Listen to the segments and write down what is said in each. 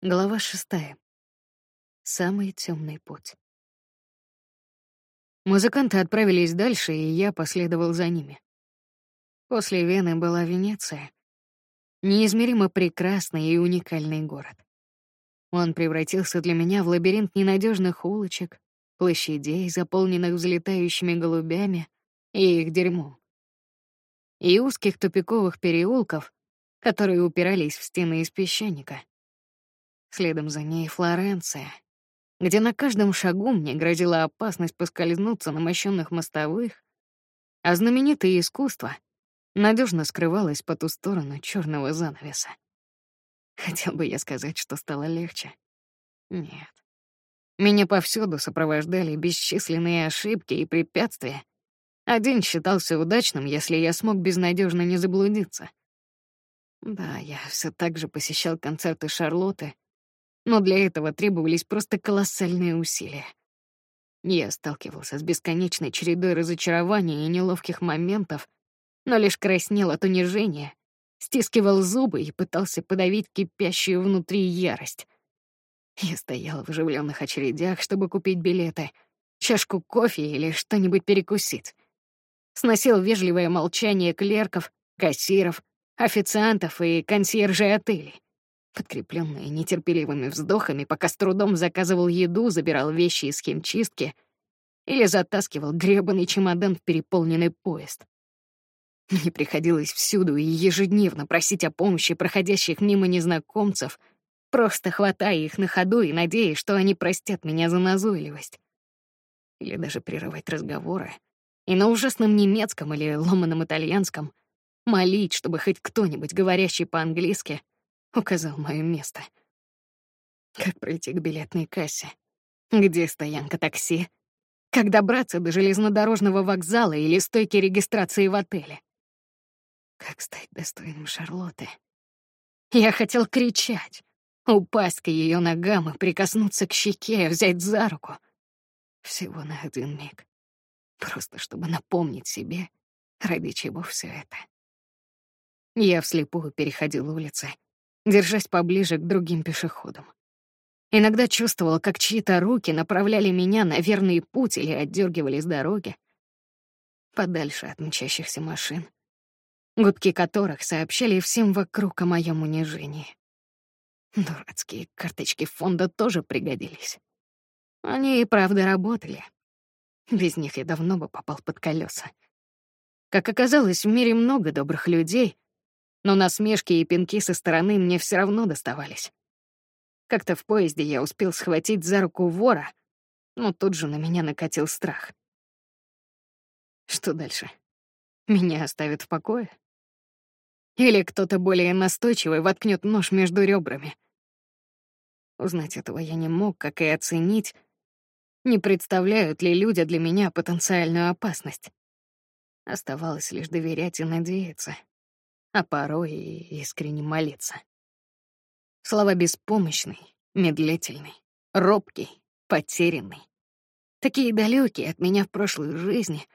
Глава шестая. Самый темный путь. Музыканты отправились дальше, и я последовал за ними. После Вены была Венеция. Неизмеримо прекрасный и уникальный город. Он превратился для меня в лабиринт ненадежных улочек, площадей, заполненных взлетающими голубями и их дерьмом. И узких тупиковых переулков, которые упирались в стены из песчаника. Следом за ней Флоренция, где на каждом шагу мне грозила опасность поскользнуться на мощенных мостовых, а знаменитое искусство надежно скрывалось по ту сторону черного занавеса. Хотел бы я сказать, что стало легче. Нет. Меня повсюду сопровождали бесчисленные ошибки и препятствия. Один считался удачным, если я смог безнадежно не заблудиться. Да, я все так же посещал концерты Шарлотты, но для этого требовались просто колоссальные усилия. Я сталкивался с бесконечной чередой разочарований и неловких моментов, но лишь краснел от унижения, стискивал зубы и пытался подавить кипящую внутри ярость. Я стоял в оживленных очередях, чтобы купить билеты, чашку кофе или что-нибудь перекусить. Сносил вежливое молчание клерков, кассиров, официантов и консьержей отелей подкрепленные нетерпеливыми вздохами, пока с трудом заказывал еду, забирал вещи из химчистки или затаскивал гребаный чемодан в переполненный поезд. Мне приходилось всюду и ежедневно просить о помощи проходящих мимо незнакомцев, просто хватая их на ходу и надеясь, что они простят меня за назойливость. Или даже прерывать разговоры и на ужасном немецком или ломаном итальянском молить, чтобы хоть кто-нибудь, говорящий по-английски, указал мое место. Как пройти к билетной кассе? Где стоянка такси? Как добраться до железнодорожного вокзала или стойки регистрации в отеле? Как стать достойным Шарлотты? Я хотел кричать, упасть к ее ногам и прикоснуться к щеке, взять за руку. Всего на один миг. Просто чтобы напомнить себе, ради чего все это. Я вслепую переходил улицы, держась поближе к другим пешеходам. Иногда чувствовал, как чьи-то руки направляли меня на верный путь или отдергивали с дороги, подальше от мчащихся машин, гудки которых сообщали всем вокруг о моем унижении. Дурацкие карточки фонда тоже пригодились. Они и правда работали. Без них я давно бы попал под колеса. Как оказалось, в мире много добрых людей, но насмешки и пинки со стороны мне все равно доставались. Как-то в поезде я успел схватить за руку вора, но тут же на меня накатил страх. Что дальше? Меня оставят в покое? Или кто-то более настойчивый воткнет нож между ребрами? Узнать этого я не мог, как и оценить, не представляют ли люди для меня потенциальную опасность. Оставалось лишь доверять и надеяться а порой и искренне молиться. Слова беспомощный, медлительный, робкий, потерянный. Такие далекие от меня в прошлой жизни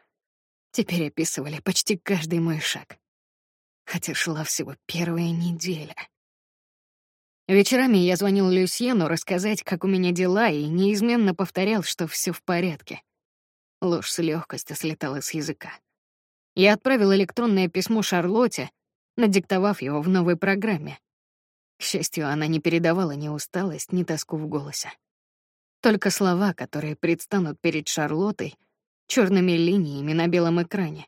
теперь описывали почти каждый мой шаг. Хотя шла всего первая неделя. Вечерами я звонил Люсьену рассказать, как у меня дела, и неизменно повторял, что все в порядке. Ложь с легкостью слетала с языка. Я отправил электронное письмо Шарлотте, надиктовав его в новой программе. К счастью, она не передавала ни усталость, ни тоску в голосе. Только слова, которые предстанут перед Шарлоттой черными линиями на белом экране,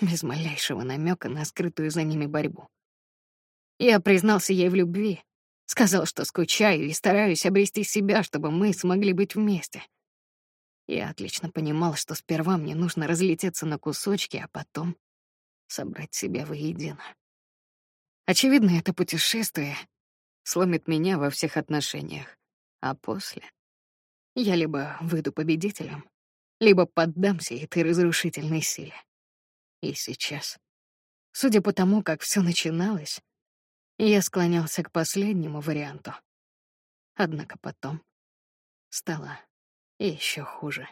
без малейшего намека на скрытую за ними борьбу. Я признался ей в любви, сказал, что скучаю и стараюсь обрести себя, чтобы мы смогли быть вместе. Я отлично понимал, что сперва мне нужно разлететься на кусочки, а потом собрать себя воедино. Очевидно, это путешествие сломит меня во всех отношениях. А после я либо выйду победителем, либо поддамся этой разрушительной силе. И сейчас, судя по тому, как все начиналось, я склонялся к последнему варианту. Однако потом стало еще хуже.